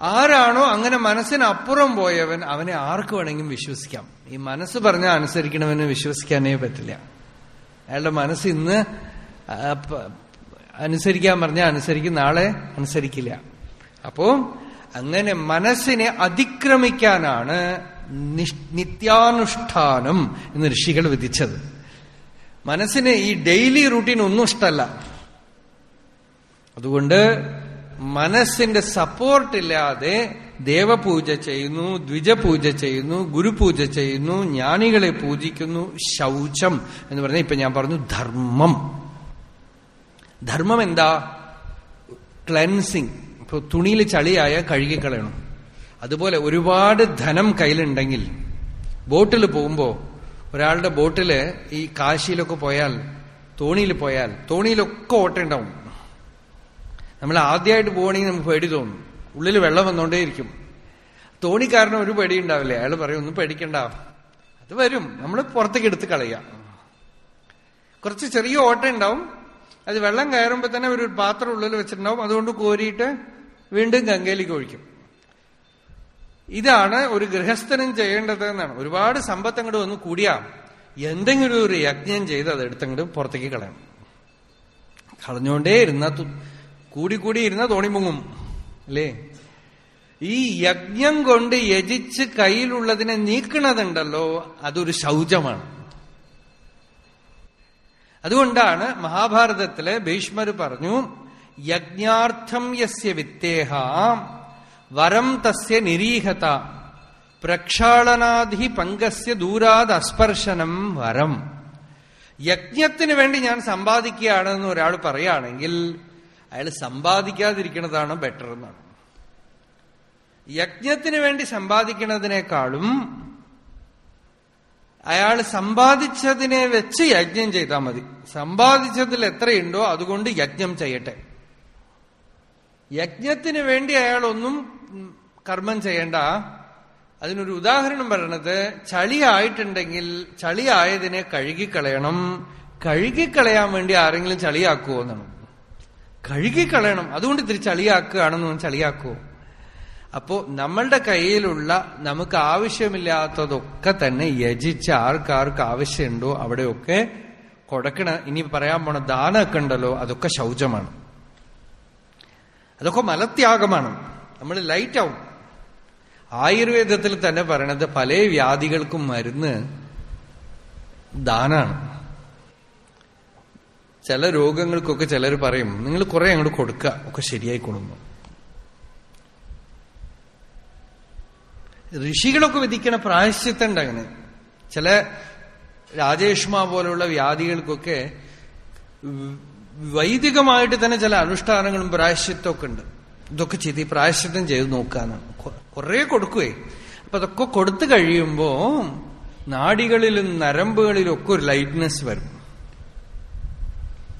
ആരാണോ അങ്ങനെ മനസ്സിനപ്പുറം പോയവൻ അവനെ ആർക്ക് വേണമെങ്കിലും വിശ്വസിക്കാം. ഈ മനസ്സ് പറഞ്ഞാൽ അനുസരിക്കണമെന്ന് വിശ്വസിക്കാനേ പറ്റില്ല. അയാളുടെ മനസ്സ് ഇന്ന് അനുസരിക്കാൻ പറഞ്ഞാൽ അനുസരിക്കും നാളെ അനുസരിക്കില്ല. അപ്പോ അങ്ങനെ മനസ്സിനെ അതിക്രമിക്കാനാണ് നിഷ്- നിത്യാനുഷ്ഠാനം എന്ന് ഋഷികൾ വിധിച്ചത്. മനസ്സിന് ഈ ഡെയിലി റൂട്ടീൻ ഒന്നും ഇഷ്ടമല്ല. അതുകൊണ്ട് മനസ്സിന്റെ സപ്പോർട്ടില്ലാതെ ദേവപൂജ ചെയ്യുന്നു ദ്വിജപൂജ ചെയ്യുന്നു ഗുരുപൂജ ചെയ്യുന്നു ജ്ഞാനികളെ പൂജിക്കുന്നു ശൗചം എന്ന് പറഞ്ഞാൽ ഇപ്പൊ ഞാൻ പറഞ്ഞു ധർമ്മം. ധർമ്മം എന്താ? ക്ലെൻസിങ് ഇപ്പൊ തുണിയിൽ ചളിയായ കഴുകിക്കളയണം അതുപോലെ ഒരുപാട് ധനം കയ്യിലുണ്ടെങ്കിൽ ബോട്ടിൽ പോകുമ്പോ ഒരാളുടെ ബോട്ടിൽ ഈ കാശിയിലൊക്കെ പോയാൽ തോണിയിൽ പോയാൽ തോണിയിലൊക്കെ ഓട്ടമുണ്ടാവും നമ്മൾ ആദ്യമായിട്ട് പോകണമെങ്കിൽ നമുക്ക് പേടി തോന്നും. ഉള്ളിൽ വെള്ളം വന്നുകൊണ്ടേയിരിക്കും തോണിക്കാരന് ഒരു പേടി ഉണ്ടാവില്ലേ അയാൾ പറയും ഒന്നും പേടിക്കണ്ട. അത് വരും. നമ്മൾ പുറത്തേക്ക് എടുത്ത് കളയാം കുറച്ച് ചെറിയ ഓട്ടം ഉണ്ടാവും. അത് വെള്ളം കയറുമ്പോൾ തന്നെ ഒരു പാത്രം ഉള്ളിൽ വെച്ചിട്ടുണ്ടാവും. അതുകൊണ്ട് കോരിയിട്ട് വീണ്ടും ഗംഗയിലേക്ക് ഒഴിക്കും. ഇതാണ് ഒരു ഗൃഹസ്ഥനും ചെയ്യേണ്ടത് എന്നാണ് ഒരുപാട് സമ്പത്ത് അങ്ങോട്ട് വന്ന് കൂടിയാ എന്തെങ്കിലും ഒരു യജ്ഞം ചെയ്ത് അത് എടുത്തങ്ങോട്ട് പുറത്തേക്ക് കളയണം കളഞ്ഞോണ്ടേ ഇരുന്ന കൂടി കൂടി ഇരുന്ന തോണി മുങ്ങും അല്ലേ? ഈ യജ്ഞം കൊണ്ട് യജിച്ച് കയ്യിലുള്ളതിനെ നീക്കണതുണ്ടല്ലോ അതൊരു ശൗചമാണ്. അതുകൊണ്ടാണ് മഹാഭാരതത്തിലെ ഭീഷ്മർ പറഞ്ഞു യജ്ഞാർത്ഥം യസ്യ വിത്തേഹ വരം തസ്യ നിരീഹത പ്രക്ഷാളനാധി പങ്കസ്യ ദൂരാത് അസ്പർശനം വരം. യജ്ഞത്തിന് വേണ്ടി ഞാൻ സമ്പാദിക്കുകയാണെന്ന് ഒരാൾ പറയുകയാണെങ്കിൽ അയാൾ സമ്പാദിക്കാതിരിക്കുന്നതാണ് ബെറ്റർ എന്നാണ്. യജ്ഞത്തിന് വേണ്ടി സമ്പാദിക്കുന്നതിനേക്കാളും അയാൾ സമ്പാദിച്ചതിനെ വെച്ച് യജ്ഞം ചെയ്താൽ മതി. സമ്പാദിച്ചതിൽ എത്രയുണ്ടോ അതുകൊണ്ട് യജ്ഞം ചെയ്യട്ടെ. യജ്ഞത്തിന് വേണ്ടി അയാൾ ഒന്നും കർമ്മം ചെയ്യണ്ട. അതിനൊരു ഉദാഹരണം പറയണത് ചളിയായിട്ടുണ്ടെങ്കിൽ ചളിയായതിനെ കഴുകിക്കളയണം. കഴുകിക്കളയാൻ വേണ്ടി ആരെങ്കിലും ചളിയാക്കുമോ എന്നാണ്. കഴുകിക്കളയണം. അതുകൊണ്ട് ഇത്തിരി ചളിയാക്കുകയാണെന്ന് ചളിയാക്കുമോ അപ്പോ നമ്മളുടെ കയ്യിലുള്ള നമുക്ക് ആവശ്യമില്ലാത്തതൊക്കെ തന്നെ യജിച്ച് ആർക്കാർക്ക് ആവശ്യമുണ്ടോ? അവിടെയൊക്കെ കൊടുക്കണ ഇനി പറയാൻ പോണ ദാനമൊക്കെ ഉണ്ടല്ലോ അതൊക്കെ ശൗചമാണ്. അതൊക്കെ മലത്യാഗമാണ്. നമ്മൾ ലൈറ്റ് ആവും ആയുർവേദത്തിൽ തന്നെ പറയണത് പല വ്യാധികൾക്കും മരുന്ന് ദാനാണ് ചില രോഗങ്ങൾക്കൊക്കെ ചിലർ പറയും നിങ്ങൾ കുറെ അങ്ങോട്ട് കൊടുക്കുക ഒക്കെ ശരിയായി കൊടുക്കുന്നു ഋഷികളൊക്കെ വിധിക്കണ പ്രായശ്ചിത്തണ്ട് അങ്ങനെ. ചില രാജേഷ്മ പോലുള്ള വ്യാധികൾക്കൊക്കെ വൈദികമായിട്ട് തന്നെ ചില അനുഷ്ഠാനങ്ങളും പ്രായശ്ചിത്തമൊക്കെ ഉണ്ട്. ഇതൊക്കെ ചെയ്ത് ഈ പ്രായശ്ചിത്തം ചെയ്ത് നോക്കാന്ന്. കുറെ കൊടുക്കുവേ. അപ്പൊ അതൊക്കെ കൊടുത്തു കഴിയുമ്പോ നാടികളിലും നരമ്പുകളിലും ഒക്കെ ഒരു ലൈറ്റ്നെസ് വരും.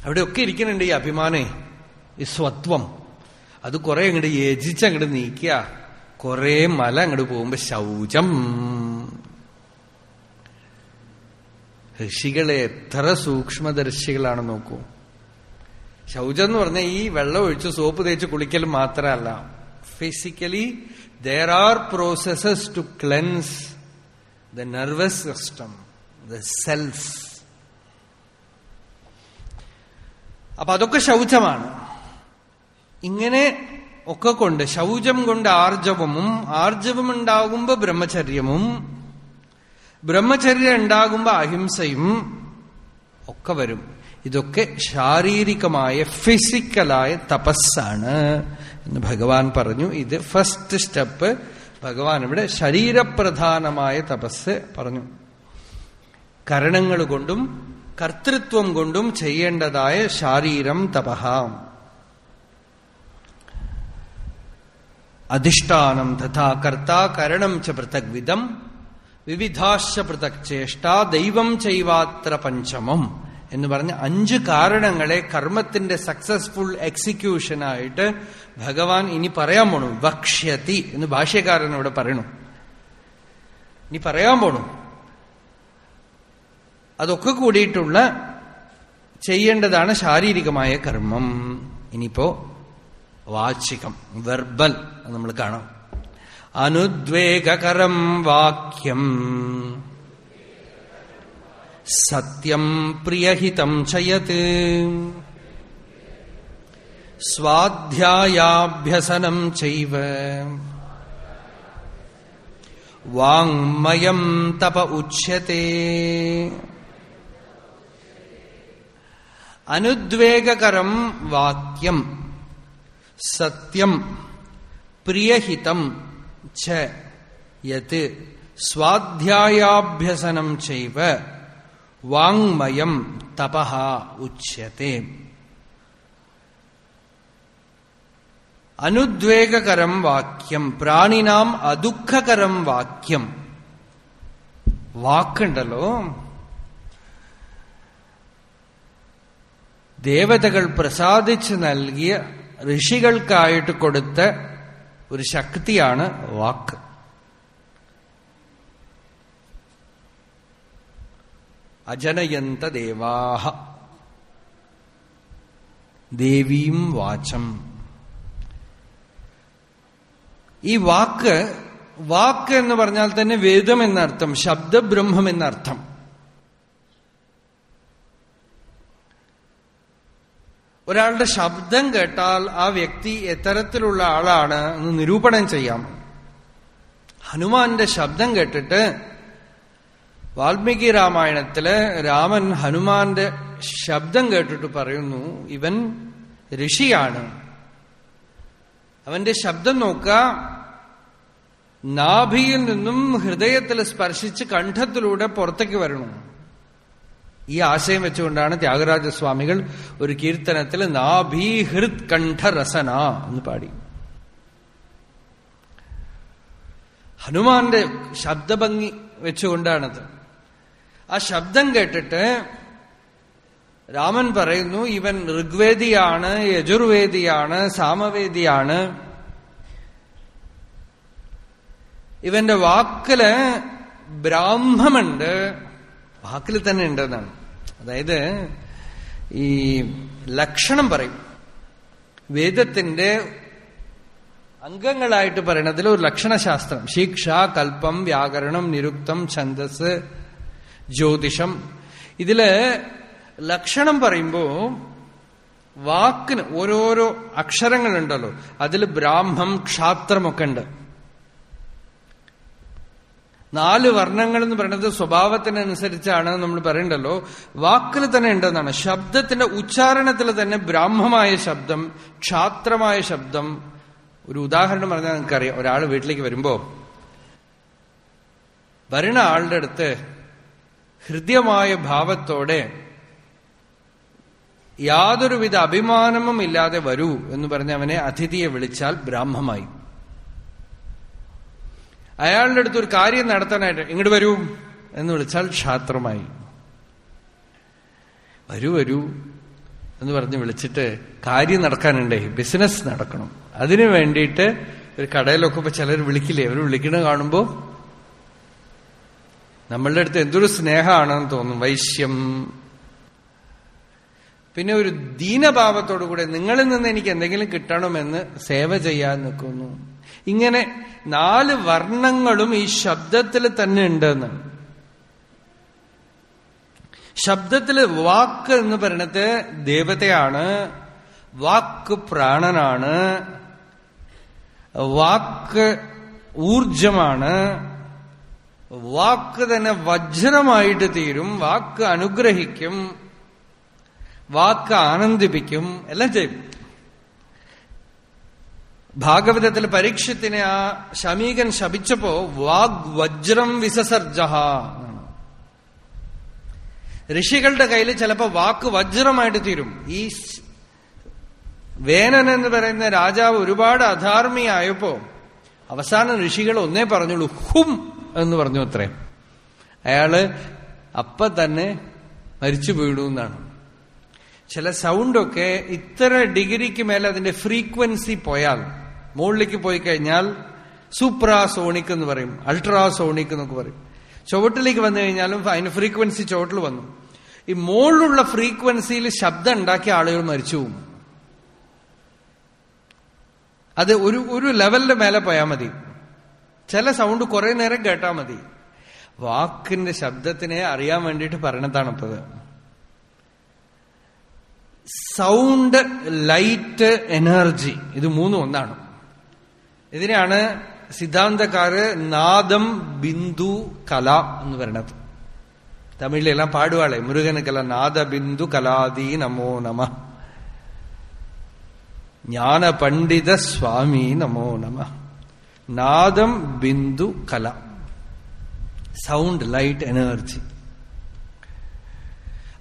അവിടെയൊക്കെ ഇരിക്കുന്നുണ്ട് ഈ അഭിമാനേ ഈ സ്വത്വം. അത് കുറെ അങ്ങോട്ട് യജിച്ച് അങ്ങോട്ട് നീക്കുക കുറെ മല അങ്ങോട്ട് പോകുമ്പോ ശൗചം. ഋഷികളെ എത്ര സൂക്ഷ്മദർശികളാണ് നോക്കൂ. ശൗചം എന്ന് പറഞ്ഞാൽ ഈ വെള്ളം ഒഴിച്ച് സോപ്പ് തേച്ച് കുളിക്കൽ മാത്രമല്ല physically there are processes to cleanse the nervous system the self അപ്പൊ അതൊക്കെ ശൗചമാണ്. ഇങ്ങനെ ഒക്കെ കൊണ്ട് ശൗചം കൊണ്ട് ആർജവമും ആർജവം ഉണ്ടാകുമ്പോ ബ്രഹ്മചര്യമും ബ്രഹ്മചര്യം ഉണ്ടാകുമ്പോ അഹിംസയും ഒക്കെ വരും. ഇതൊക്കെ ശാരീരികമായ ഫിസിക്കലായ തപസ്സാണ് എന്ന് ഭഗവാൻ പറഞ്ഞു. ഇത് ഫസ്റ്റ് സ്റ്റെപ്പ് ഭഗവാൻ ഇവിടെ ശരീരപ്രധാനമായ തപസ് പറഞ്ഞു. കരണങ്ങൾ കൊണ്ടും കർത്തൃത്വം കൊണ്ടും ചെയ്യേണ്ടതായ ശാരീരം തപഹ. അധിഷ്ഠാനം തഥാ കർത്ത കരണം ച പൃഥക് വിധം വിവിധാശ്ച പൃഥക് ചേഷ്ട ദൈവം ചെയ്വാത്ര പഞ്ചമം എന്ന് പറഞ്ഞ അഞ്ച് കാരണങ്ങളെ കർമ്മത്തിന്റെ സക്സസ്ഫുൾ എക്സിക്യൂഷനായിട്ട് ഭഗവാൻ ഇനി പറയാൻ പോണു. വക്ഷ്യതി എന്ന് ഭാഷ്യകാരൻ ഇവിടെ പറയണു. ഇനി പറയാൻ പോണു. അതൊക്കെ കൂടിയിട്ടുള്ള ചെയ്യേണ്ടതാണ് ശാരീരികമായ കർമ്മം. ഇനിയിപ്പോ വാചികം വെർബൽ നമ്മൾ കാണാം. അനുദ്വേഗകരം വാക്യം. സത്യം പ്രിയഹിതം ചയത്. സ്വാധ്യായാഭ്യസനം ചെയ്വ. വാങ്മയം തപ ഉച്യത്തെ അനുദ്വേഗകരം വാക്യം സത്യം പ്രിയഹിതം ച യത് സ്വാധ്യായാഭ്യസനം ചൈവ വാങ്മയം തപഹ ഉച്യത്തെ. അനുദ്വേഗകരം വാക്യം പ്രാണിനാം അദുഃഖകരം വാക്യം. വാക്കുണ്ടല്ലോ. ദേവതകൾ പ്രസാദിച്ച് നൽകിയ ഋഷികൾക്കായിട്ട് കൊടുത്ത ഒരു ശക്തിയാണ് വാക്ക്. അജനയന്ത ദേവാഹ. ദേവീം വാചം. ഈ വാക്ക് വാക്ക് എന്ന് പറഞ്ഞാൽ തന്നെ വേദം എന്നർത്ഥം ശബ്ദബ്രഹ്മം എന്നർത്ഥം. ഒരാളുടെ ശബ്ദം കേട്ടാൽ ആ വ്യക്തി എത്തരത്തിലുള്ള ആളാണ് എന്ന് നിരൂപണം ചെയ്യാം. ഹനുമാന്റെ ശബ്ദം കേട്ടിട്ട് വാൽമീകി രാമായണത്തിൽ രാമൻ ഹനുമാന്റെ ശബ്ദം കേട്ടിട്ട് പറയുന്നു ഇവൻ ഋഷിയാണ്. അവന്റെ ശബ്ദം നോക്കുക. നാഭിയിൽ നിന്നും ഹൃദയത്തിൽ സ്പർശിച്ച് കണ്ഠത്തിലൂടെ പുറത്തേക്ക് വരണം. ഈ ആശയം വെച്ചുകൊണ്ടാണ് ത്യാഗരാജസ്വാമികൾ ഒരു കീർത്തനത്തിൽ നാഭീഹൃത് കണ്ഠരസന എന്ന് പാടി. ഹനുമാന്റെ ശബ്ദഭംഗി വെച്ചുകൊണ്ടാണത്. ആ ശബ്ദം കേട്ടിട്ട് രാമൻ പറയുന്നു ഇവൻ ഋഗ്വേദിയാണ് യജുർവേദിയാണ് സാമവേദിയാണ്. ഇവന്റെ വാക്കിൽ ബ്രാഹ്മമുണ്ട്. വാക്കിൽ തന്നെ ഉണ്ടെന്നാണ്. അതായത് ഈ ലക്ഷണം പറയും. വേദത്തിന്റെ അംഗങ്ങളായിട്ട് പറയണതിൽ ഒരു ലക്ഷണശാസ്ത്രം. ശിക്ഷ കൽപ്പം വ്യാകരണം നിരുക്തം ഛന്ദസ് ജ്യോതിഷം. ഇതിൽ ലക്ഷണം പറയുമ്പോ വാക്കിന് ഓരോരോ അക്ഷരങ്ങളുണ്ടല്ലോ. അതിൽ ബ്രാഹ്മം ക്ഷാത്രമൊക്കെ ഉണ്ട്. നാല് വർണങ്ങൾ എന്ന് പറയുന്നത് സ്വഭാവത്തിനനുസരിച്ചാണ് നമ്മൾ പറയണ്ടല്ലോ. വാക്കിൽ തന്നെ ഉണ്ടെന്നാണ്. ശബ്ദത്തിന്റെ ഉച്ചാരണത്തിൽ തന്നെ ബ്രാഹ്മമായ ശബ്ദം ക്ഷാത്രമായ ശബ്ദം. ഒരു ഉദാഹരണം പറഞ്ഞാൽ നിങ്ങൾക്കറിയാം. ഒരാൾ വീട്ടിലേക്ക് വരുമ്പോ വരുന്ന ആളുടെ അടുത്ത് ഹൃദ്യമായ ഭാവത്തോടെ യാതൊരുവിധ അഭിമാനമും ഇല്ലാതെ വരൂ എന്ന് പറഞ്ഞ് അവനെ അതിഥിയെ വിളിച്ചാൽ ബ്രാഹ്മമായി. അയാളുടെ അടുത്ത് ഒരു കാര്യം നടത്താനായിട്ട് ഇങ്ങോട്ട് വരൂ എന്ന് വിളിച്ചാൽ ക്ഷാത്രമായി. വരൂ വരൂ എന്ന് പറഞ്ഞ് വിളിച്ചിട്ട് കാര്യം നടക്കാനുണ്ടേ ബിസിനസ് നടക്കണം. അതിനു വേണ്ടിയിട്ട് ഒരു കടയിലൊക്കെ ഇപ്പൊ ചിലർ വിളിക്കില്ലേ? അവർ വിളിക്കണ കാണുമ്പോ നമ്മളുടെ അടുത്ത് എന്തൊരു സ്നേഹമാണെന്ന് തോന്നും. വൈശ്യം. പിന്നെ ഒരു ദീനഭാവത്തോടു കൂടെ നിങ്ങളിൽ നിന്ന് എനിക്ക് എന്തെങ്കിലും കിട്ടണമെന്ന് സേവ ചെയ്യാൻ നിൽക്കുന്നു. ഇങ്ങനെ നാല് വർണങ്ങളും ഈ ശബ്ദത്തിൽ തന്നെ ഉണ്ടെന്ന്. ശബ്ദത്തിൽ വാക്ക് എന്ന് പറയുന്നത് ദേവതയാണ് വാക്ക് പ്രാണനാണ് വാക്ക് ഊർജമാണ് വാക്ക് തന്നെ വജ്രമായിട്ട് തീരും വാക്ക് അനുഗ്രഹിക്കും വാക്ക് ആനന്ദിപ്പിക്കും എല്ലാം ചെയ്യും. ഭാഗവതത്തിൽ പരീക്ഷത്തിനെ ആ ശമീകൻ ശപിച്ചപ്പോ വാഗ് വജ്രം വിസസർജ ഋഷികളുടെ കയ്യിൽ ചിലപ്പോ വാക്ക് വജ്രമായിട്ട് തീരും. ഈ വേനൻ എന്ന് പറയുന്ന രാജാവ് ഒരുപാട് അധാർമിയായപ്പോ അവസാനം ഋഷികൾ ഒന്നേ പറഞ്ഞുള്ളൂ ഹും എന്ന് പറഞ്ഞു അത്രേ. അയാൾ അപ്പ തന്നെ മരിച്ചു വീണു എന്നാണ്. ചില സൗണ്ടൊക്കെ ഇത്ര ഡിഗ്രിക്ക് മേലെ അതിന്റെ ഫ്രീക്വൻസി പോയാൽ മുകളിലേക്ക് പോയി കഴിഞ്ഞാൽ സൂപ്രാസോണിക് എന്ന് പറയും അൾട്രാസോണിക് എന്നൊക്കെ പറയും. ചുവട്ടിലേക്ക് വന്നു കഴിഞ്ഞാലും അതിന് ഫ്രീക്വൻസി ചുവട്ടിൽ വന്നു. ഈ മുകളിലുള്ള ഫ്രീക്വൻസിയിൽ ശബ്ദം ഉണ്ടാക്കിയ ആളുകൾ മരിച്ചു പോകും അത് ഒരു ഒരു ലെവലിന്റെ മേലെ പോയാൽ മതി. ചില സൗണ്ട് കുറെ നേരം കേട്ടാൽ മതി. വാക്കിന്റെ ശബ്ദത്തിനെ അറിയാൻ വേണ്ടിയിട്ട് പറയണതാണിപ്പത് സൗണ്ട് ലൈറ്റ് എനർജി ഇത് മൂന്നും ഒന്നാണ്. ഇതിനെയാണ് സിദ്ധാന്തക്കാര് നാദം ബിന്ദു കല എന്ന് പറയണത് തമിഴിലെല്ലാം പാടുവാളെ. മുരുകനുക്കെല്ലാം നാദ ബിന്ദു കലാദി നമോ നമ. ജ്ഞാന പണ്ഡിത സ്വാമി നമോ നമ. നാദം ബിന്ദു കല. Sound light energy.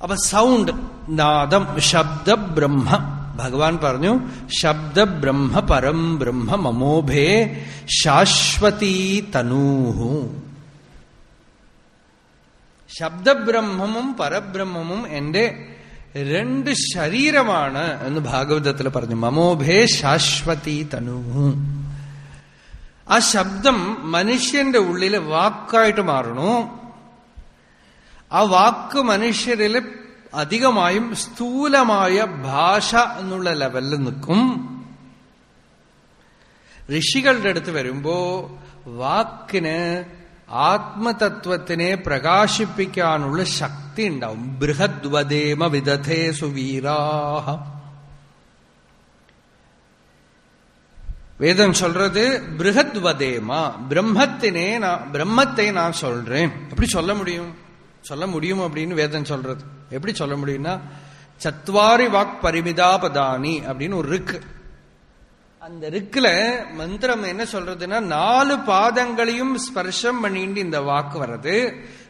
അപ്പൊ സൗണ്ട് നാദം ശബ്ദ ബ്രഹ്മ. ഭഗവാൻ പറഞ്ഞു ശബ്ദ ബ്രഹ്മ പരം ബ്രഹ്മ മമോഭേ ശാശ്വതീ തനൂഹു. ശബ്ദബ്രഹ്മവും പരബ്രഹ്മവും എന്റെ രണ്ട് ശരീരമാണ് എന്ന് ഭാഗവതത്തിൽ പറഞ്ഞു. മമോഭേ ശാശ്വതി തനൂഹു. ആ ശബ്ദം മനുഷ്യന്റെ ഉള്ളിൽ വാക്കായിട്ട് മാറണു. ആ വാക്ക് മനുഷ്യരിൽ അധികമായും സ്ഥൂലമായ ഭാഷ എന്നുള്ള ലെവലിൽ നിൽക്കും ഋഷികളുടെ അടുത്ത് വരുമ്പോ വാക്കിന് ആത്മതത്വത്തിനെ പ്രകാശിപ്പിക്കാനുള്ള ശക്തി ഉണ്ടാവും ബൃഹദ്വദേമ വിദധേ സുവീരാഹ வேதம் சொல்றது பிருகத் வதேமா பிரம்மத்தினே நான் பிரம்மத்தை நான் சொல்றேன் எப்படி சொல்ல முடியும் சொல்ல முடியும் அப்படின்னு வேதம் சொல்றது எப்படி சொல்ல முடியும்னா சத்வாரி வாக் பரிமிதாபதானி அப்படின்னு ஒரு ரிக்கு. அந்த ரிக்குல மந்திரம் என்ன சொல்றதுன்னா நாலு பாதங்களையும் ஸ்பர்ஷம் பண்ணிட்டு இந்த வாக்கு வர்றது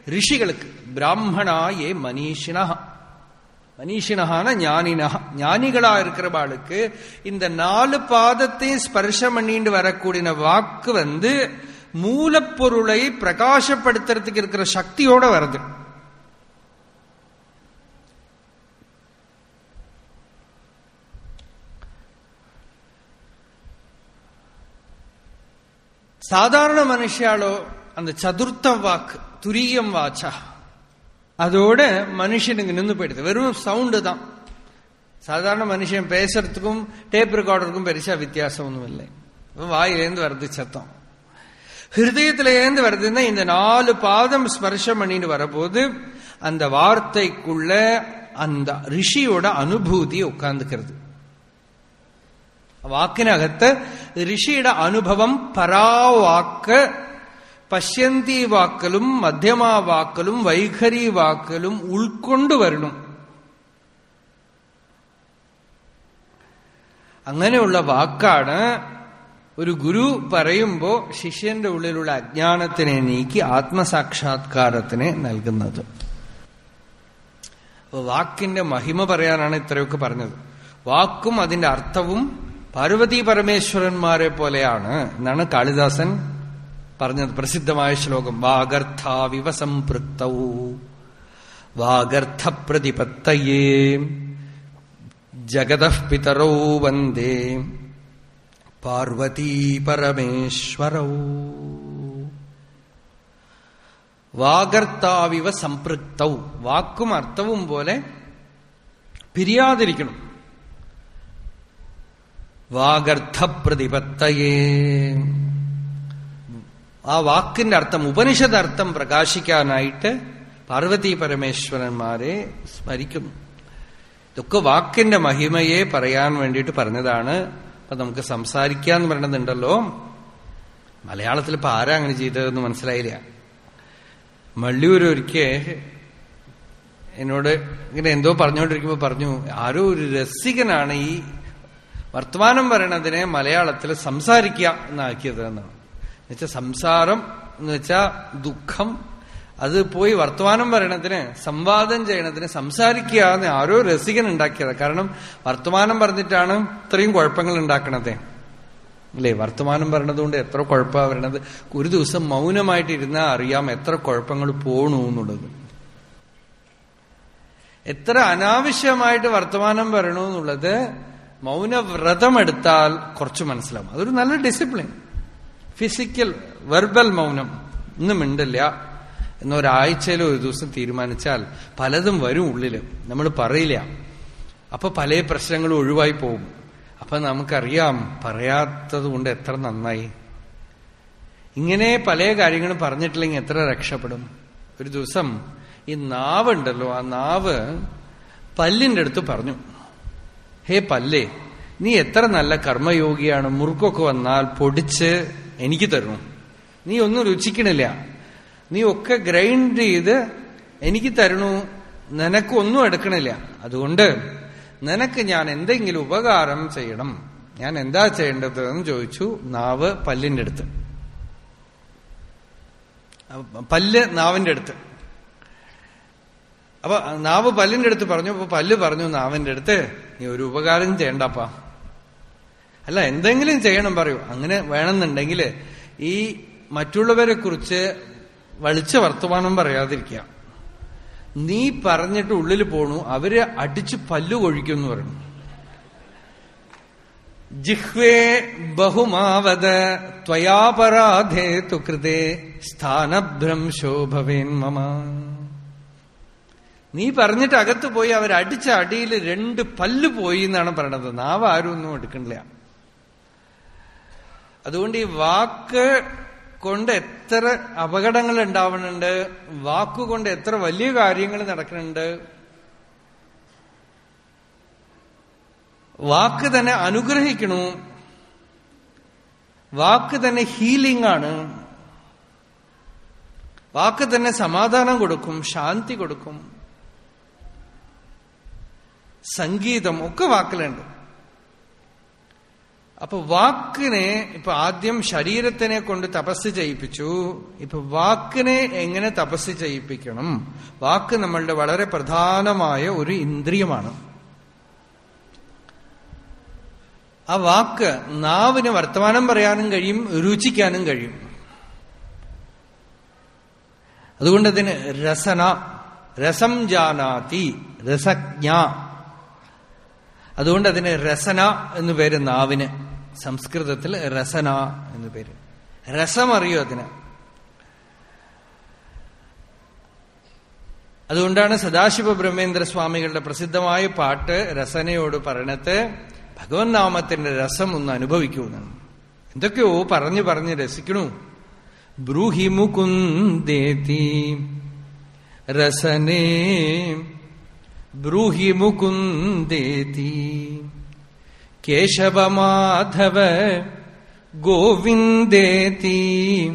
ரிஷிகளுக்கு. பிராமணா ஏ மனிஷினா மனிஷினகான ஞானினா ஞானிகளா இருக்கிறவாளுக்கு இந்த நாலு பாதத்தையும் ஸ்பர்ஷம் பண்ணிட்டு வரக்கூடிய வாக்கு வந்து மூலப்பொருளை பிரகாசப்படுத்துறதுக்கு இருக்கிற சக்தியோட வருது. சாதாரண மனுஷாலோ அந்த சதுர்த்த வாக்கு துரியம் வாச்சா அதோட மனுஷனுக்கு நின்று போயிடுது வெறும் சவுண்டு தான் சாதாரண மனுஷன் பேசுறதுக்கும் டேப் ரெக்கார்டருக்கும் பெருசா வித்தியாசம் ஒன்றும் இல்லை வாயிலேருந்து வருது சத்தம் ஹிருதயத்திலேருந்து வருதுன்னா இந்த நாலு பாதம் ஸ்பர்ஷம் பண்ணிட்டு வரபோது அந்த வார்த்தைக்குள்ள அந்த ரிஷியோட அனுபூதி உட்கார்ந்துக்கிறது വാക്കിനകത്ത് ഋഷിയുടെ അനുഭവം പരാവാക്ക് പശ്യന്തി വാക്കലും മധ്യമാ വാക്കലും വൈഖരി വാക്കലും ഉൾക്കൊണ്ടുവരണം അങ്ങനെയുള്ള വാക്കാണ് ഒരു ഗുരു പറയുമ്പോൾ ശിഷ്യന്റെ ഉള്ളിലുള്ള അജ്ഞാനത്തിനെ നീക്കി ആത്മസാക്ഷാത്കാരത്തിനെ നൽകുന്നത്. വാക്കിന്റെ മഹിമ പറയാനാണ് ഇത്രയൊക്കെ പറഞ്ഞത്. വാക്കും അതിന്റെ അർത്ഥവും പാർവതി പരമേശ്വരന്മാരെ പോലെയാണ് എന്നാണ് കാളിദാസൻ പറഞ്ഞത്. പ്രസിദ്ധമായ ശ്ലോകം. വാഗർത്ഥാവിവ സംപൃക്തൗ വാഗർത്ഥ പ്രതിപത്തയേ ജഗത പിതരൗ വന്ദേ. പാർവതീ പരമേശ്വരൗ. വാഗർത്താവിവ സംപൃക്തൗ വാക്കും അർത്ഥവും പോലെ പിരിയാതിരിക്കണം. വാഗർത്ഥപ്രതിപത്തയേ ആ വാക്കിന്റെ അർത്ഥം ഉപനിഷത് അർത്ഥം പ്രകാശിക്കാനായിട്ട് പാർവതി പരമേശ്വരന്മാരെ സ്മരിക്കുന്നു. ഇതൊക്കെ വാക്കിന്റെ മഹിമയെ പറയാൻ വേണ്ടിയിട്ട് പറഞ്ഞതാണ്. അപ്പൊ നമുക്ക് സംസാരിക്കാന്ന് പറയണതുണ്ടല്ലോ. മലയാളത്തിൽ ഇപ്പൊ ആരാ അങ്ങനെ ചെയ്തതെന്ന് മനസ്സിലായില്ല. മള്ളിയൂർ ഒരിക്കൽ എന്നോട് ഇങ്ങനെ എന്തോ പറഞ്ഞുകൊണ്ടിരിക്കുമ്പോ പറഞ്ഞു ആരോ ഒരു രസികനാണ് ഈ വർത്തമാനം പറയണതിനെ മലയാളത്തിൽ സംസാരിക്കുക എന്നാക്കിയത് എന്നാണ്. എന്നുവെച്ചാൽ സംസാരം എന്ന് വെച്ചാൽ ദുഃഖം അത് പോയി വർത്തമാനം പറയണതിന് സംവാദം ചെയ്യണതിന് സംസാരിക്കുക എന്ന് ആരോ രസികൻ ഉണ്ടാക്കിയത്. കാരണം വർത്തമാനം പറഞ്ഞിട്ടാണ് ഇത്രയും കുഴപ്പങ്ങൾ ഉണ്ടാക്കണത്. അല്ലേ വർത്തമാനം പറഞ്ഞതുകൊണ്ട് എത്ര കുഴപ്പമാണ് വരണത്? ഒരു ദിവസം മൗനമായിട്ടിരുന്നാൽ അറിയാം എത്ര കുഴപ്പങ്ങൾ പോണു എന്നുള്ളത്. എത്ര അനാവശ്യമായിട്ട് വർത്തമാനം വരണമെന്നുള്ളത് മൗനവ്രതം എടുത്താൽ കുറച്ച് മനസ്സിലാവും. അതൊരു നല്ല ഡിസിപ്ലിൻ ഫിസിക്കൽ വെർബൽ മൗനം. ഒന്നും മിണ്ടില്ല. എന്നൊരാഴ്ചയിലോ ഒരു ദിവസം തീരുമാനിച്ചാൽ പലതും വരും ഉള്ളിൽ. നമ്മൾ പറയില്ല. അപ്പൊ പല പ്രശ്നങ്ങളും ഒഴിവായി പോകും. അപ്പൊ നമുക്കറിയാം പറയാത്തത് കൊണ്ട് എത്ര നന്നായി. ഇങ്ങനെ പല കാര്യങ്ങളും പറഞ്ഞിട്ടില്ലെങ്കിൽ എത്ര രക്ഷപ്പെടും. ഒരു ദിവസം ഈ നാവുണ്ടല്ലോ. ആ നാവ് പല്ലിന്റെ അടുത്ത് പറഞ്ഞു. ഹേ പല്ലേ നീ എത്ര നല്ല കർമ്മയോഗിയാണ്. മുറുക്കൊക്കെ വന്നാൽ പൊടിച്ച് എനിക്ക് തരണം നീ ഒന്നും രുചിക്കണില്ല. നീ ഒക്കെ ഗ്രൈൻഡ് ചെയ്ത് എനിക്ക് തരണു നിനക്കൊന്നും എടുക്കണില്ല. അതുകൊണ്ട് നിനക്ക് ഞാൻ എന്തെങ്കിലും ഉപകാരം ചെയ്യണം. ഞാൻ എന്താ ചെയ്യേണ്ടത് എന്ന് ചോദിച്ചു നാവ് പല്ലിന്റെ അടുത്ത്. പല്ല് നാവിന്റെ അടുത്ത്. അപ്പൊ നാവ് പല്ലിന്റെ അടുത്ത് പറഞ്ഞു അപ്പൊ പല്ല് പറഞ്ഞു നാവിന്റെ അടുത്ത് നീ ഒരു ഉപകാരം ചെയ്യണ്ടപ്പാ. അല്ല എന്തെങ്കിലും ചെയ്യണം പറയൂ. അങ്ങനെ വേണമെന്നുണ്ടെങ്കിൽ ഈ മറ്റുള്ളവരെ കുറിച്ച് വളിച്ച വർത്തമാനം പറയാതിരിക്കുക. നീ പറഞ്ഞിട്ട് ഉള്ളിൽ പോണു അവർ അടിച്ച് പല്ലു കൊഴിക്കും പറയുന്നു ജിഹ്വേ ബഹുമാവത ത്വയാപരാധേ തുകൃതേ സ്ഥാനഭ്രംശോഭവേന്മമാ നീ പറഞ്ഞിട്ട് അകത്ത് പോയി അവരടിച്ച അടിയിൽ രണ്ട് പല്ല് പോയി എന്നാണ് പറയണത്. നാവ് ആരും ഒന്നും എടുക്കണില്ല. അതുകൊണ്ട് ഈ വാക്ക് കൊണ്ട് എത്ര അപകടങ്ങൾ ഉണ്ടാവുന്നുണ്ട് വാക്കുകൊണ്ട് എത്ര വലിയ കാര്യങ്ങൾ നടക്കുന്നുണ്ട് വാക്ക് തന്നെ അനുഗ്രഹിക്കണു. വാക്ക് തന്നെ ഹീലിംഗ് ആണ്. വാക്ക് തന്നെ സമാധാനം കൊടുക്കും ശാന്തി കൊടുക്കും. സംഗീതം ഒക്കെ വാക്കിലുണ്ട്. അപ്പൊ വാക്കിനെ ഇപ്പൊ ആദ്യം ശരീരത്തിനെ കൊണ്ട് തപസ് ചെയ്യിപ്പിച്ചു. ഇപ്പൊ വാക്കിനെ എങ്ങനെ തപസ് ചെയ്യിപ്പിക്കണം? വാക്ക് നമ്മളുടെ വളരെ പ്രധാനമായ ഒരു ഇന്ദ്രിയമാണ്. ആ വാക്ക് നാവിന് വർത്തമാനം പറയാനും കഴിയും രുചിക്കാനും കഴിയും. അതുകൊണ്ട് അതിന് രസന രസം ജാനാതി രസജ്ഞ അതുകൊണ്ട് അതിന് രസന എന്ന് പേര് നാവിന്. സംസ്കൃതത്തിൽ രസന എന്ന് പേര്. രസമറിയോ അതിന്? അതുകൊണ്ടാണ് സദാശിവ ബ്രഹ്മേന്ദ്ര സ്വാമികളുടെ പ്രസിദ്ധമായ പാട്ട് രസനയോട് പറയണത് ഭഗവൻ നാമത്തിന്റെ രസം ഒന്ന് അനുഭവിക്കൂ എന്നാണ്. എന്തൊക്കെയോ പറഞ്ഞു പറഞ്ഞ് രസിക്കണു. ബ്രൂഹി മുകുന്ദേതി രസനേ ബ്രൂഹി മുകുന്ദേതി. കേശവമാധവ ഗോവിന്ദേതി.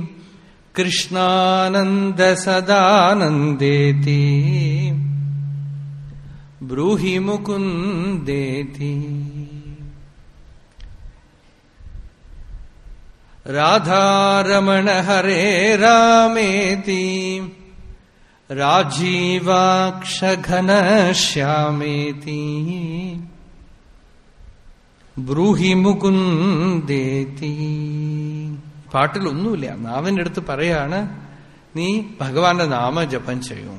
കൃഷ്ണാനന്ദ സദാനന്ദേതി. ബ്രൂഹി മുകുന്ദേതി. രാധാരമണ ഹരേ രാമേതി. രാജീവാക്ഷഘനശ്യാമേതി. ബ്രൂഹി മുകുന്ദേതി. പാട്ടിലൊന്നുമില്ല. നാവിന്റെ അടുത്ത് പറയാണ് നീ ഭഗവാന്റെ നാമജപം ചെയ്യൂ.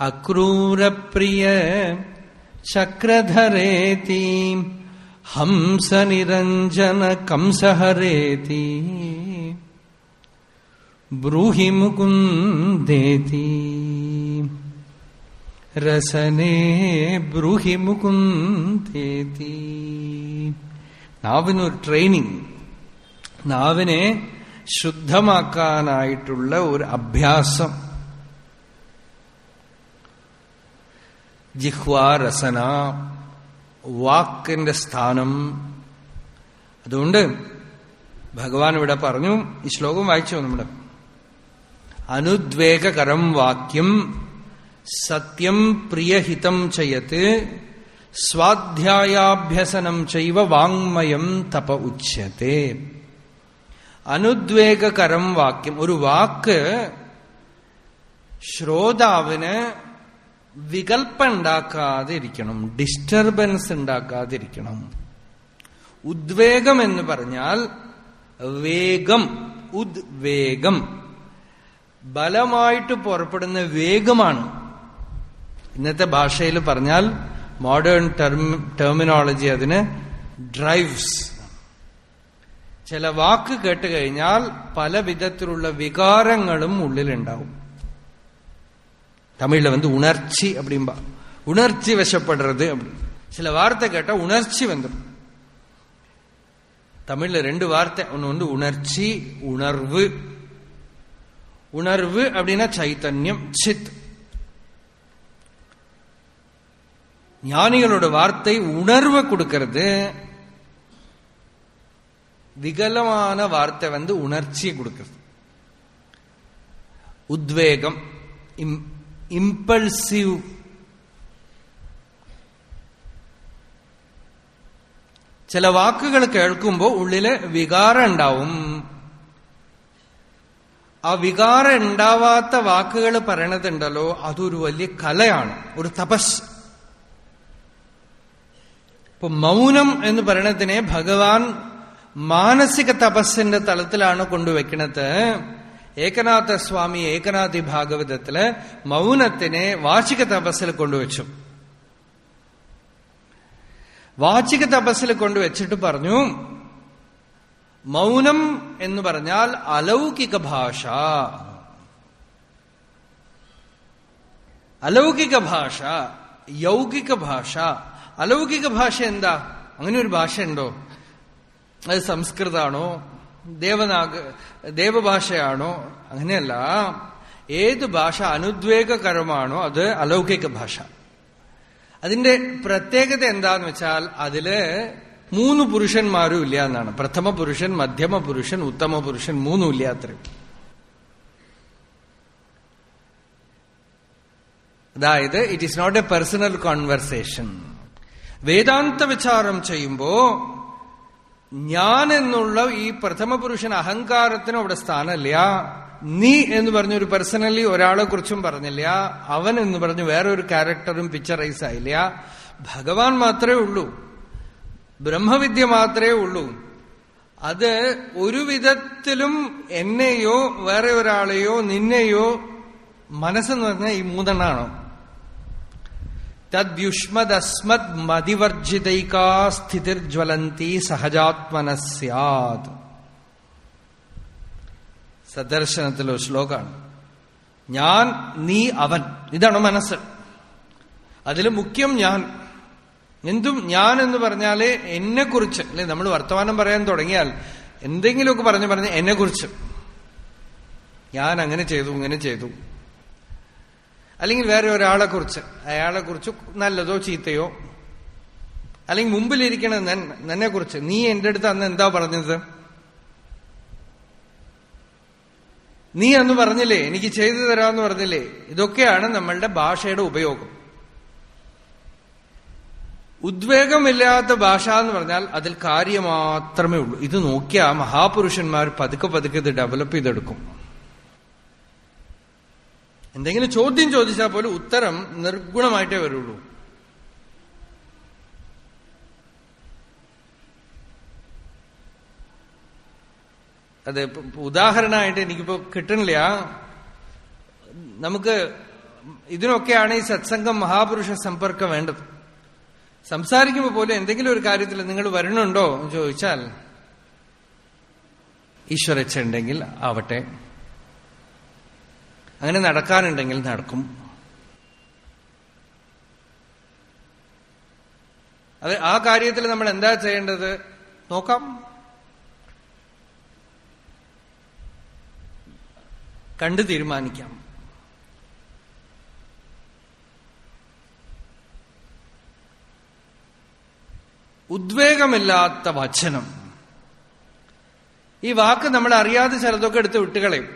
അക്രൂരപ്രിയ ചക്രധരേതി ഹംസനിരഞ്ജന കംസഹരേതി. ബ്രൂഹി മുകുന്ദേതി. രസനേ ബ്രൂഹി മുകുന്ദേതി. നാവിനൊരു ട്രെയിനിങ്. നാവിനെ ശുദ്ധമാക്കാനായിട്ടുള്ള ഒരു അഭ്യാസം. ജിഹ്വാരസന വാക്കിന്റെ സ്ഥാനം. അതുകൊണ്ട് ഭഗവാൻ ഇവിടെ പറഞ്ഞു ഈ ശ്ലോകം വായിച്ചു നമ്മുടെ അനുദ്വേഗകരം വാക്യം സത്യം പ്രിയഹിതം ചയത് സ്വാധ്യായാഭ്യസനം ചെയ്വ വാങ്മയം തപ ഉച്ചത്തെ അനുദ്വേഗകരം വാക്യം ഒരു വാക്ക് ശ്രോതാവിന് വികൽപ്പ ഉണ്ടാക്കാതെ ഇരിക്കണം ഡിസ്റ്റർബൻസ് ഉണ്ടാക്കാതെ ഇരിക്കണം ഉദ്വേഗം എന്ന് പറഞ്ഞാൽ വേഗം ഉദ്വേഗം. ബലമായിട്ട് പുറപ്പെടുന്ന വേഗമാണ് ഇന്നത്തെ ഭാഷയിൽ പറഞ്ഞാൽ മോഡേൺ ടെർമി ടെർമിനോളജി അതിന് ഡ്രൈവ്സ് ചില വാക്ക് കേട്ട് കഴിഞ്ഞാൽ പല വിധത്തിലുള്ള വികാരങ്ങളും ഉള്ളിലുണ്ടാവും தமிழ்ல வந்து உணர்ச்சி அப்படிம்பா உணர்ச்சி வசப்படுறது அப்படி சில வார்த்தை கேட்டா உணர்ச்சி வந்துடும் தமிழ்ல ரெண்டு வார்த்தை ஒன்னு வந்து உணர்ச்சி உணர்வு உணர்வு அப்படின்னா சைத்தன்யம் சித் ஞானிகளோட வார்த்தை உணர்வை கொடுக்கிறது விகலமான வார்த்தை வந்து உணர்ச்சியை கொடுக்கிறது ഉദ്വേഗം ഇമ്പൾസീവ് ചില വാക്കുകൾ കേൾക്കുമ്പോൾ ഉള്ളില് വികാരം ഉണ്ടാവും ആ വികാരം ഉണ്ടാവാത്ത വാക്കുകൾ പറയണതുണ്ടല്ലോ അതൊരു വലിയ കലയാണ് ഒരു തപസ്. ഇപ്പൊ മൗനം എന്ന് പറയണതിനെ ഭഗവാൻ മാനസിക തപസ്സിന്റെ തലത്തിലാണ് കൊണ്ടുവെക്കുന്നത് ഏകനാഥ സ്വാമി ഏകനാഥി ഭാഗവതത്തിൽ മൗനത്തിനെ വാചിക തപസ്സിൽ കൊണ്ടുവച്ചു. വാചിക തപസ്സിൽ കൊണ്ടുവച്ചിട്ട് പറഞ്ഞു മൗനം എന്ന് പറഞ്ഞാൽ അലൗകിക ഭാഷ. അലൗകിക ഭാഷ യൗകിക ഭാഷ. അലൗകിക ഭാഷ എന്താ? അങ്ങനെ ഒരു ഭാഷ ഉണ്ടോ? അത് സംസ്കൃതാണോ? ദേവനാഗ ദേവഭാഷയാണോ? അങ്ങനെയല്ല. ഏത് ഭാഷ അനുദ്വേഗകരമാണോ അത് അലൗകിക ഭാഷ. അതിന്റെ പ്രത്യേകത എന്താന്ന് വെച്ചാൽ അതിൽ മൂന്ന് പുരുഷന്മാരും ഇല്ല എന്നാണ്. പ്രഥമ പുരുഷൻ മധ്യമ പുരുഷൻ ഉത്തമ പുരുഷൻ മൂന്നും ഇല്ലാത്ര അതായത് it is not a personal conversation വേദാന്ത വിചാരം ചെയ്യുമ്പോ ഞാൻ എന്നുള്ള ഈ പ്രഥമ പുരുഷൻ അഹങ്കാരത്തിന് അവിടെ സ്ഥാനമില്ല. നീ എന്ന് പറഞ്ഞൊരു പേഴ്സണലി ഒരാളെ കുറിച്ചും പറഞ്ഞില്ല. അവൻ എന്ന് പറഞ്ഞു വേറെ ഒരു ക്യാരക്ടറും പിക്ചറൈസ് ആയില്ല. ഭഗവാൻ മാത്രമേ ഉള്ളൂ. ബ്രഹ്മവിദ്യ മാത്രമേ ഉള്ളൂ. അത് ഒരു വിധത്തിലും എന്നെയോ വേറെ ഒരാളെയോ നിന്നെയോ മനസ്സെന്ന് പറഞ്ഞാൽ ഈ മൂന്നെണ്ണാണോ? തദ്യുഷ്മദസ്മത് മതിവർജിതൈകാ സ്ഥിതിർജ്വലന്തി സഹജാത്മന സ്യാത്. സദർശനത്തിലെ ശ്ലോകമാണ് ഞാൻ നീ അവൻ. ഇതാണ് മനസ്സ്. അതിൽ മുഖ്യം ഞാൻ. എന്തും ഞാൻ എന്ന് പറഞ്ഞാൽ എന്നെക്കുറിച്ച് അല്ലെ നമ്മൾ വർത്തമാനം പറയാൻ തുടങ്ങിയാൽ എന്തെങ്കിലുമൊക്കെ പറഞ്ഞു പറഞ്ഞ് എന്നെക്കുറിച്ച്. ഞാൻ അങ്ങനെ ചെയ്തു ഇങ്ങനെ ചെയ്തു. അല്ലെങ്കിൽ വേറെ ഒരാളെ കുറിച്ച് അയാളെ കുറിച്ച് നല്ലതോ ചീത്തയോ. അല്ലെങ്കിൽ മുമ്പിലിരിക്കണ നിന്നെ കുറിച്ച് നീ എന്റെ അടുത്ത് അന്ന് എന്താ പറഞ്ഞത്? നീ അന്ന് പറഞ്ഞില്ലേ എനിക്ക് ചെയ്തു തരാമെന്ന് പറഞ്ഞില്ലേ? ഇതൊക്കെയാണ് നമ്മളുടെ ഭാഷയുടെ ഉപയോഗം. ഉദ്വേഗമില്ലാത്ത ഭാഷ എന്ന് പറഞ്ഞാൽ അതിൽ കാര്യം മാത്രമേ ഉള്ളൂ. ഇത് നോക്കിയാൽ മഹാപുരുഷന്മാർ പതുക്കെ പതുക്കെ ഇത് ഡെവലപ്പ് ചെയ്തെടുക്കും. എന്തെങ്കിലും ചോദ്യം ചോദിച്ചാൽ പോലും ഉത്തരം നിർഗുണമായിട്ടേ വരുള്ളൂ. അതെ ഉദാഹരണമായിട്ട് എനിക്കിപ്പോ കിട്ടണില്ല. നമുക്ക് ഇതിനൊക്കെയാണ് ഈ സത്സംഗം മഹാപുരുഷ സമ്പർക്കം വേണ്ടത്. സംസാരിക്കുമ്പോൾ പോലും എന്തെങ്കിലും ഒരു കാര്യത്തിൽ നിങ്ങൾ വരണുണ്ടോ എന്ന് ചോദിച്ചാൽ ഈശ്വരച്ച ഉണ്ടെങ്കിൽ ആവട്ടെ. അങ്ങനെ നടക്കാനുണ്ടെങ്കിൽ നടക്കും. അത് ആ കാര്യത്തിൽ നമ്മൾ എന്താ ചെയ്യേണ്ടത്? നോക്കാം. കണ്ടു തീരുമാനിക്കാം. ഉദ്വേഗമില്ലാത്ത വചനം. ഈ വാക്ക് നമ്മൾ അറിയാതെ ചിലതൊക്കെ എടുത്ത് വിട്ടുകളയും.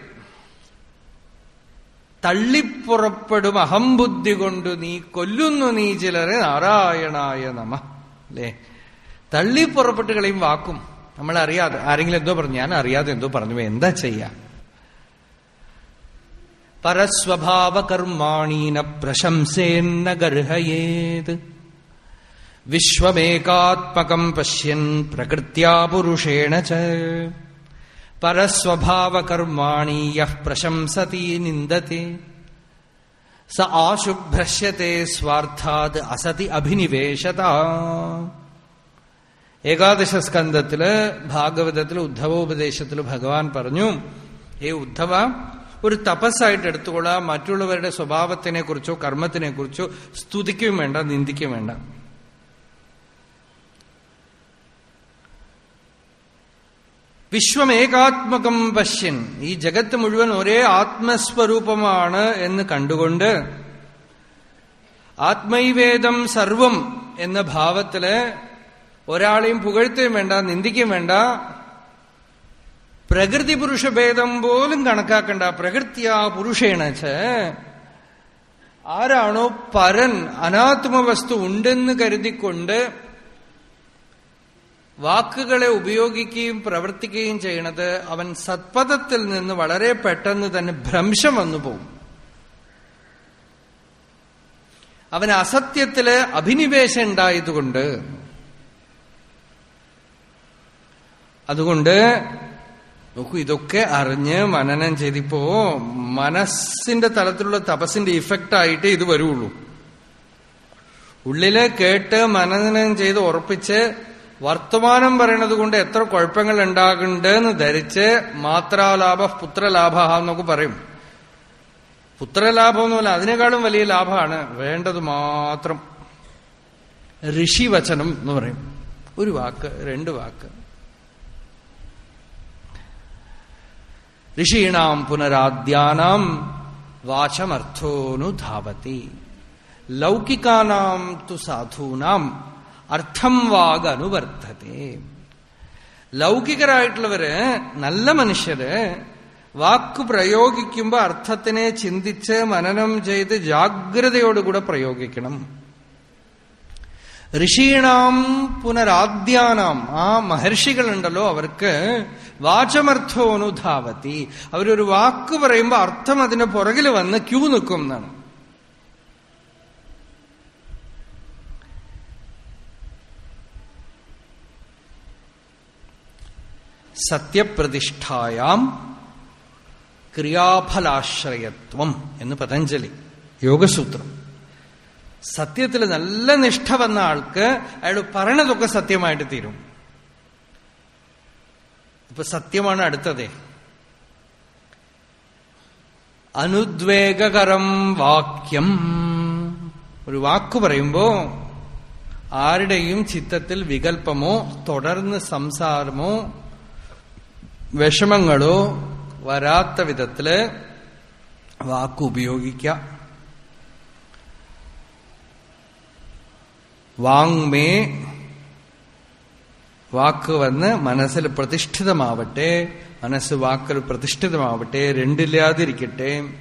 തള്ളിപ്പുറപ്പെടും അഹംബുദ്ധി കൊണ്ട് നീ കൊല്ലുന്നു നീ ചിലരെ നാരായണായ നമ. അല്ലേ? തള്ളിപ്പുറപ്പെട്ട് കളയും വാക്കും നമ്മൾ അറിയാതെ. ആരെങ്കിലും എന്തോ പറഞ്ഞു. ഞാൻ അറിയാതെ എന്തോ പറഞ്ഞു. എന്താ ചെയ്യാ? പരസ്വഭാവകർമാണീന പ്രശംസേന്ന ഗർഹയേത്. വിശ്വമേകാത്മകം പശ്യൻ പ്രകൃത്യാ പുരുഷേണ ച. പരസ്വഭാവകർമാണി യഃ പ്രശംസതി നിന്ദത്തെ സ ആശുഭ്രശ്യത്തെ സ്വാർത്ഥാത് അസതി അഭിനിവേശത. ഏകാദശ സ്കന്ധത്തിൽ ഭാഗവതത്തിൽ ഉദ്ധവോപദേശത്തിൽ ഭഗവാൻ പറഞ്ഞു ഏ ഉദ്ധവ ഒരു തപസ്സായിട്ട് എടുത്തുകൊള്ളാം. മറ്റുള്ളവരുടെ സ്വഭാവത്തിനെ കുറിച്ചോ കർമ്മത്തിനെ കുറിച്ചോ സ്തുതിക്കും വേണ്ട നിന്ദിക്കും വേണ്ട. വിശ്വമേകാത്മകം പശ്യൻ. ഈ ജഗത്ത് മുഴുവൻ ഒരേ ആത്മസ്വരൂപമാണ് എന്ന് കണ്ടുകൊണ്ട് ആത്മൈവേദം സർവം എന്ന ഭാവത്തിൽ ഒരാളെയും പുകഴ്ത്തുകയും വേണ്ട നിന്ദിക്കുകയും വേണ്ട. പ്രകൃതി പുരുഷ ഭേദം പോലും കണക്കാക്കണ്ട. പ്രകൃത്യാ പുരുഷേണച്ച് ആരാണോ പരൻ അനാത്മവസ്തു ഉണ്ടെന്ന് കരുതിക്കൊണ്ട് വാക്കുകളെ ഉപയോഗിക്കുകയും പ്രവർത്തിക്കുകയും ചെയ്യണത് അവൻ സത്പഥത്തിൽ നിന്ന് വളരെ പെട്ടെന്ന് തന്നെ ഭ്രംശം വന്നു പോകും അവൻ അസത്യത്തിൽ അഭിനിവേശം ഉണ്ടായതുകൊണ്ട് അതുകൊണ്ട് നോക്കൂ ഇതൊക്കെ അറിഞ്ഞ് മനനം ചെയ്തിപ്പോ മനസ്സിന്റെ തലത്തിലുള്ള തപസ്സിന്റെ ഇഫക്റ്റ് ആയിട്ട് ഇത് വരുള്ളൂ. ഉള്ളിൽ കേട്ട് മനനം ചെയ്ത് ഉറപ്പിച്ച് വർത്തമാനം പറയണത് കൊണ്ട് എത്ര കുഴപ്പങ്ങൾ ഉണ്ടാകുന്നുണ്ടെന്ന് ധരിച്ച് മാത്രാലാഭ പുത്രലാഭ എന്നൊക്കെ പറയും. പുത്രലാഭം എന്ന് പറഞ്ഞാൽ അതിനേക്കാളും വലിയ ലാഭമാണ് വേണ്ടത് മാത്രം. ഋഷിവചനം എന്ന് പറയും. ഒരു വാക്ക് രണ്ട് വാക്ക്. ഋഷീണാം പുനരാദ്യാനാം വാചമർത്ഥോനുധാവതി. ലൗകികാനാം തു സാധൂനാം അർത്ഥം വാഗ് അനുവർത്തത്തെ ലൗകികരായിട്ടുള്ളവര് നല്ല മനുഷ്യര് വാക്ക് പ്രയോഗിക്കുമ്പോ അർത്ഥത്തിനെ ചിന്തിച്ച് മനനം ചെയ്ത് ജാഗ്രതയോടുകൂടെ പ്രയോഗിക്കണം. ഋഷീണാം പുനരാദ്യാനാം ആ മഹർഷികളുണ്ടല്ലോ അവർക്ക് വാചമർത്ഥോനുധാവത്തി അവരൊരു വാക്ക് പറയുമ്പോൾ അർത്ഥം അതിന്റെ പുറകിൽ വന്ന് ക്യൂ നിൽക്കും എന്നാണ്. സത്യപ്രതിഷ്ഠായാം ക്രിയാഫലാശ്രയത്വം എന്ന് പതഞ്ജലി യോഗസൂത്രം. സത്യത്തിൽ നല്ല നിഷ്ഠ വന്ന ആൾക്ക് അയാൾ പറയണതൊക്കെ സത്യമായിട്ട് തീരും. ഇപ്പൊ സത്യമാണ് അടുത്തതേ. അനുദ്വേഗകരം വാക്യം. ഒരു വാക്ക് പറയുമ്പോ ആരുടെയും ചിത്തത്തിൽ വികല്പമോ തുടർന്ന് സംസാരമോ വിഷമങ്ങളോ വരാത്ത വിധത്തിൽ വാക്കുപയോഗിക്ക വാങ്മേ വാക്ക് വന്ന് മനസ്സിൽ പ്രതിഷ്ഠിതമാവട്ടെ മനസ്സ് വാക്കിൽ പ്രതിഷ്ഠിതമാവട്ടെ രണ്ടില്ലാതിരിക്കട്ടെ.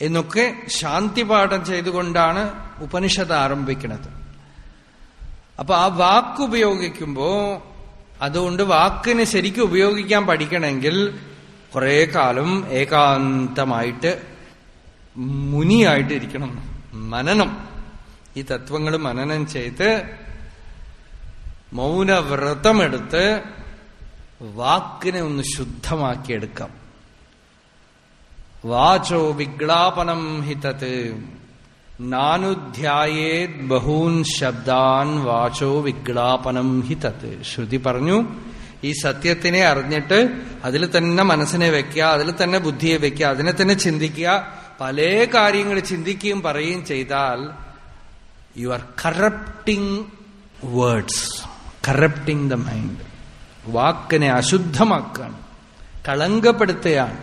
എന്നൊക്കെ ശാന്തിപാഠം ചെയ്തുകൊണ്ടാണ് ഉപനിഷത്ത് ആരംഭിക്കുന്നത്. അപ്പൊ ആ വാക്ക് ഉപയോഗിക്കുമ്പോ അതുകൊണ്ട് വാക്കിന് ശരിക്കും ഉപയോഗിക്കാൻ പഠിക്കണമെങ്കിൽ കുറെ കാലം ഏകാന്തമായിട്ട് മുനിയായിട്ട് ഇരിക്കണം. മനനം. ഈ തത്വങ്ങൾ മനനം ചെയ്ത് മൗനവ്രതമെടുത്ത് വാക്കിനെ ഒന്ന് ശുദ്ധമാക്കിയെടുക്കാം. വാചോ വിഗ്ലാപനം ഹിതത്. നാനുധ്യായേത് ബഹൂൻ ശബ്ദാൻ വാചോ വിഗ്ലാപനം ഹി തത്ത് ശ്രുതി പറഞ്ഞു ഈ സത്യത്തിനെ അറിഞ്ഞിട്ട് അതിൽ തന്നെ മനസ്സിനെ വെക്കുക അതിൽ തന്നെ ബുദ്ധിയെ വെക്കുക അതിനെ തന്നെ ചിന്തിക്കുക പല കാര്യങ്ങൾ ചിന്തിക്കുകയും പറയുകയും ചെയ്താൽ you are corrupting words corrupting the mind വാക്കിനെ അശുദ്ധമാക്കുകയാണ് കളങ്കപ്പെടുത്തുകയാണ്.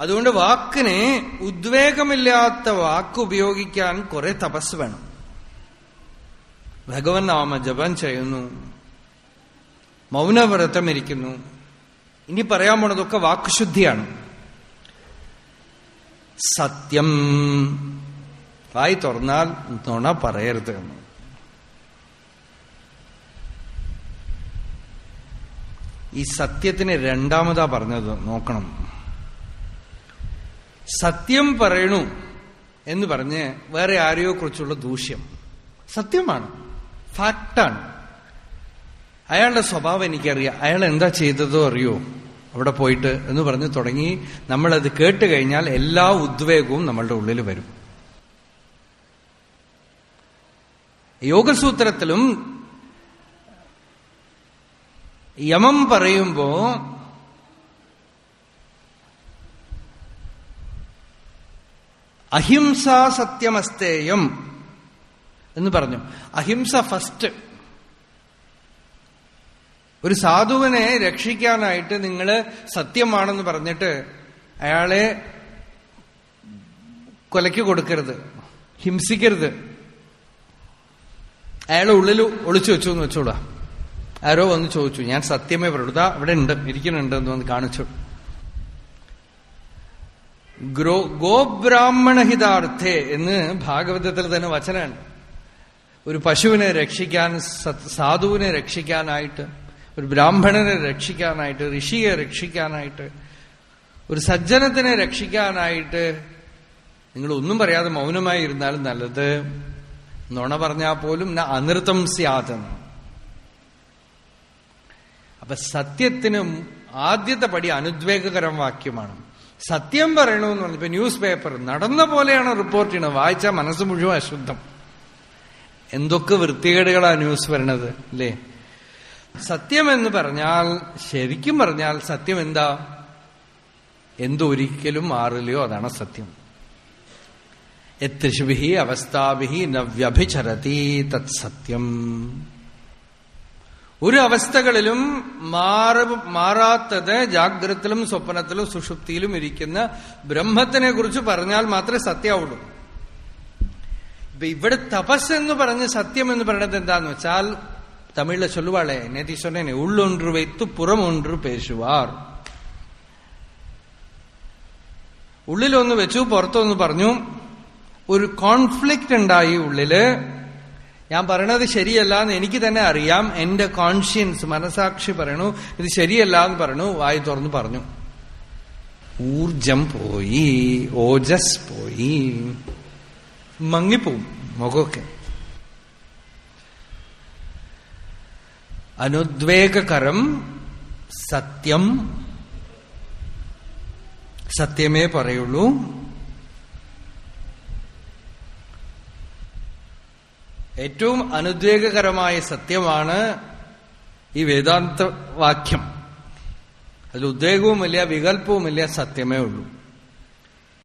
അതുകൊണ്ട് വാക്കിനെ ഉദ്വേഗമില്ലാത്ത വാക്ക് ഉപയോഗിക്കാൻ കുറെ തപസ് വേണം. ഭഗവൻ നാമ ജപം ചെയ്യുന്നു. മൗനവ്രതം ഇരിക്കുന്നു. ഇനി പറയാൻ പോണതൊക്കെ വാക്കുശുദ്ധിയാണ് സത്യം. വായി തുറന്നാൽ നുണ പറയരുത് എന്ന്. ഈ സത്യത്തിന് രണ്ടാമതാ പറഞ്ഞത് നോക്കണം. സത്യം പറയണു എന്ന് പറഞ്ഞ് വേറെ ആരെയോ കുറിച്ചുള്ള ദൂഷ്യം. സത്യമാണ്. ഫാക്റ്റാണ്. അയാളുടെ സ്വഭാവം എനിക്കറിയാം. അയാൾ എന്താ ചെയ്തതോ അറിയോ? അവിടെ പോയിട്ട് എന്ന് പറഞ്ഞ് തുടങ്ങി. നമ്മളത് കേട്ട് കഴിഞ്ഞാൽ എല്ലാ ഉദ്വേഗവും നമ്മളുടെ ഉള്ളിൽ വരും. യോഗസൂത്രത്തിലും യമം പറയുമ്പോ അഹിംസാ സത്യമസ്തേയം എന്ന് പറഞ്ഞു. അഹിംസ ഫസ്റ്റ് ഒരു സാധുവിനെ രക്ഷിക്കാനായിട്ട് നിങ്ങൾ സത്യമാണെന്ന് പറഞ്ഞിട്ട് അയാളെ കൊലയ്ക്ക് കൊടുക്കരുത് ഹിംസിക്കരുത്. അയാളെ ഉള്ളിൽ ഒളിച്ചു വെച്ചു എന്ന് വെച്ചോളാം. ആരോ വന്ന് ചോദിച്ചു ഞാൻ സത്യമേ പറയൂ അവിടെ ഉണ്ട് ഇരിക്കുന്നുണ്ട് എന്ന് വന്ന് കാണിച്ചു. ഗ്രോ ഗോബ്രാഹ്മണഹിതാർത്ഥേ എന്ന് ഭാഗവതത്തിൽ തന്നെ വചനാണ് ഒരു പശുവിനെ രക്ഷിക്കാൻ സാധുവിനെ രക്ഷിക്കാനായിട്ട് ഒരു ബ്രാഹ്മണനെ രക്ഷിക്കാനായിട്ട് ഋഷിയെ രക്ഷിക്കാനായിട്ട് ഒരു സജ്ജനത്തിനെ രക്ഷിക്കാനായിട്ട് നിങ്ങൾ ഒന്നും പറയാതെ മൗനമായി ഇരുന്നാലും നല്ലത്. നുണ പറഞ്ഞാൽ പോലും അനൃതം സ്യാതെന്ന് അപ്പൊ സത്യത്തിന് ആദ്യത്തെ പടി അനുദ്വേഗകരം വാക്യമാണ്. സത്യം പറയണമെന്ന് പറഞ്ഞു. ഇപ്പൊ ന്യൂസ് പേപ്പർ നടന്ന പോലെയാണ് റിപ്പോർട്ട് ചെയ്യണത്. വായിച്ചാൽ മനസ്സ് മുഴുവൻ അശുദ്ധം. എന്തൊക്കെ വൃത്തികേടുകളാ ന്യൂസ് വരണത് അല്ലേ? സത്യം എന്ന് പറഞ്ഞാൽ ശരിക്കും പറഞ്ഞാൽ സത്യം എന്താ? എന്തൊരിക്കലും മാറില്ലയോ അതാണ് സത്യം. എത്രിഷുഭി അവസ്ഥാഭി നവ്യഭിചരതി തത് സത്യം. ഒരു അവസ്ഥകളിലും മാറ മാറാത്തത് ജാഗ്രതത്തിലും സ്വപ്നത്തിലും സുഷുപ്തിയിലും ഇരിക്കുന്ന ബ്രഹ്മത്തിനെ കുറിച്ച് പറഞ്ഞാൽ മാത്രമേ സത്യാവുള്ളൂ. ഇപ്പൊ ഇവിടെ തപസ് എന്ന് പറഞ്ഞ് സത്യം എന്ന് പറയുന്നത് എന്താന്ന് വെച്ചാൽ തമിഴിലെ ചൊല്ലുവാളെ നേതി സൊന്നേനെ ഉള്ളൊன்று வைத்து പുറം പേശുവാർ. ഉള്ളിലൊന്ന് വെച്ചു പുറത്തൊന്ന് പറഞ്ഞു. ഒരു കോൺഫ്ലിക്ട് ഉണ്ടായി ഉള്ളിൽ. ഞാൻ പറയണത് ശരിയല്ല എന്ന് എനിക്ക് തന്നെ അറിയാം. എന്റെ കോൺഷ്യൻസ് മനസാക്ഷി പറയണു. ഇത് ശരിയല്ല എന്ന് പറഞ്ഞു വായി തുറന്നു പറഞ്ഞു. ഊർജം പോയി ഓജസ് പോയി. മങ്ങിപ്പോവും മുഖമൊക്കെ. അനുദ്വേഗകരം സത്യം. സത്യമേ പറയുള്ളൂ. ഏറ്റവും അനുദ്വേഗകരമായ സത്യമാണ് ഈ വേദാന്ത വാക്യം. അതിൽ ഉദ്വേഗവുമില്ല വികല്പവുമില്ല സത്യമേ ഉള്ളൂ.